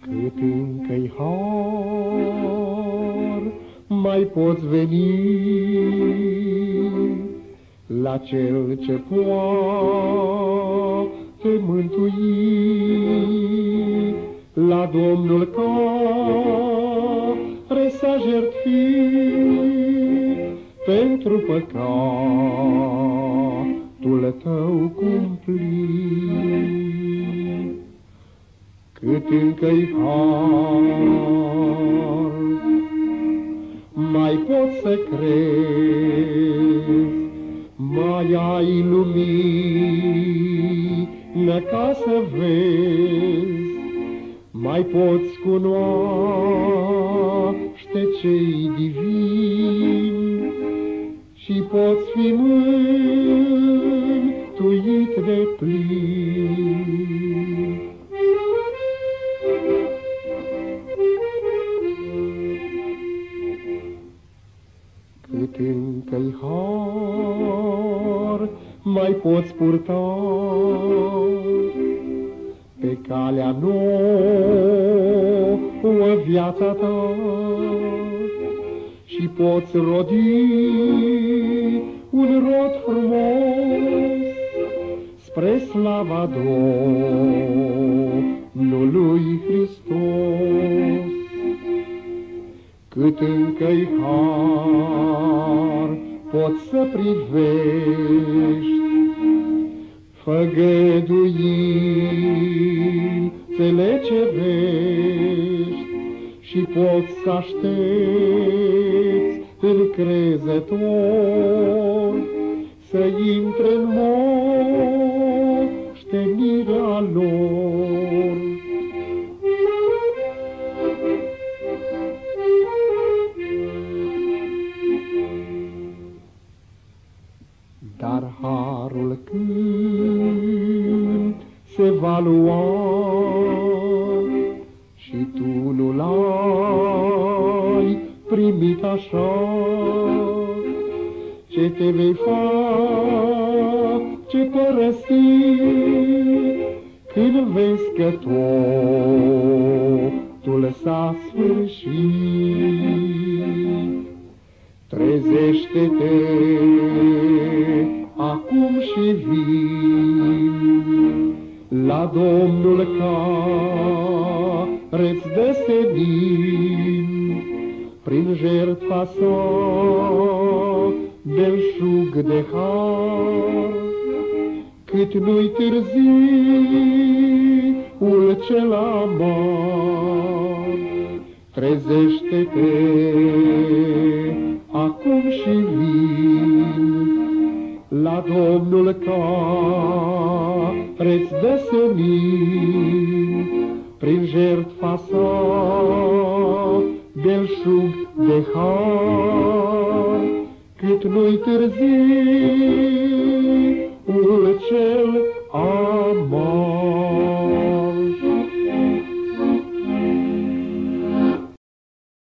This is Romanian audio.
Cât încă-i har, mai poți veni. La cel ce poate mântui, la Domnul care s-a jertfit pentru păcatul tău cumplit. Cât încă-i har, mai poți să crezi, mai ai lumină ca să vezi, mai poți cunoaște cei divini și poți fi mântuit de plin. Cât încă-i har, mai poți purta pe calea nouă viața ta și poți rodi un rod frumos spre slava Domnului Hristos. Cât încă-i har, poți să privești făgăduințele ce vești și poți să aștepți încrezător să intre în moștenirea harul când se va lua și tu nu l-ai primit așa, ce te vei face părăsi când vezi că totul s-a sfârșit. Trezește-te acum și vin la Domnul care-ți dă senin prin jertfa sa belșug de har. Cât nu-i târziul cel amar, trezește-te acum și vin la Domnul care-ți dă senin prin jertfa sa belșug de har, cât nu-i târziul cel amar.